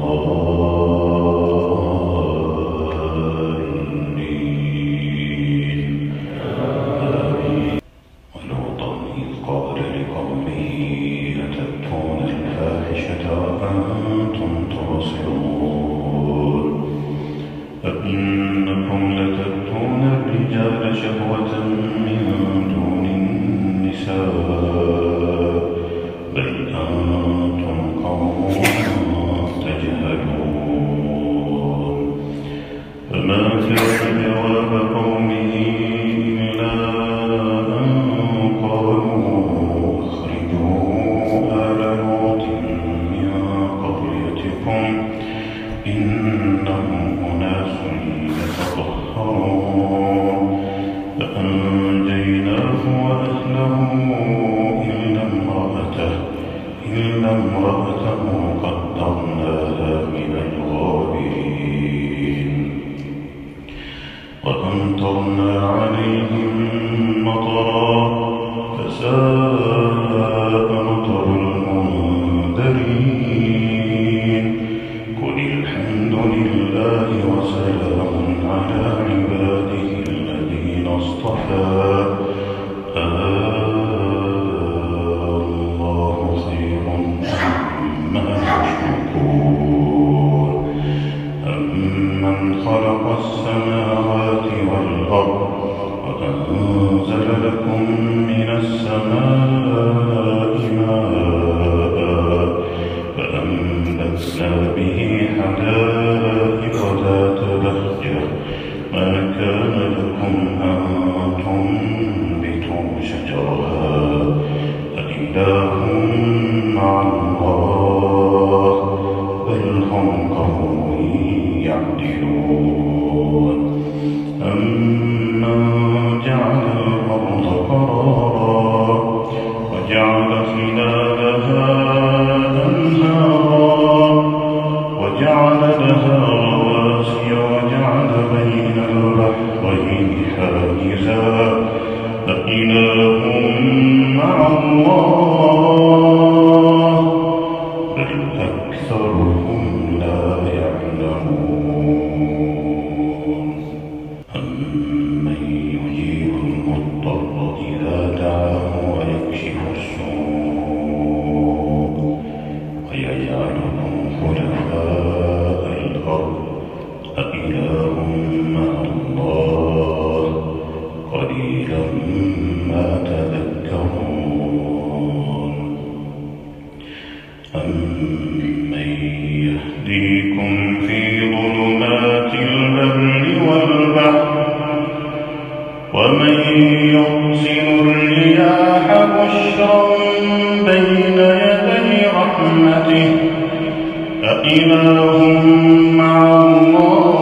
Allah. فما كان وأمطرنا عليهم مطرا والأرض وأنزل لكم خلفاء الأرض الله قليلا ما تذكرون أمن يهديكم في ظلمات البر والبحر ومن يرسل الرياح بشرا بين رحمته. أإله مع الله.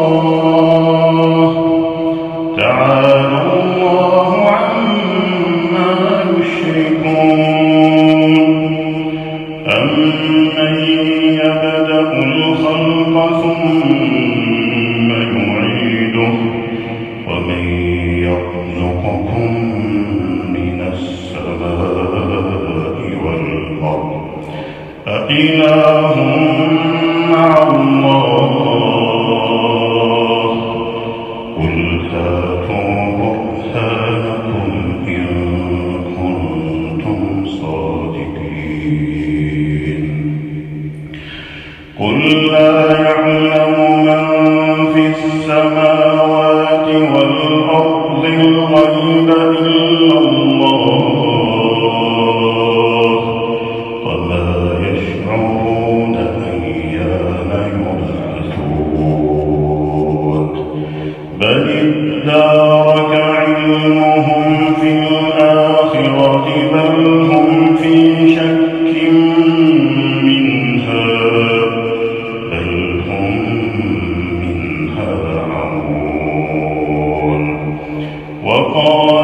أإله مع الله. قل برهانكم إن كنتم صادقين. قل لا يعلم من في السماوات الغيب إلا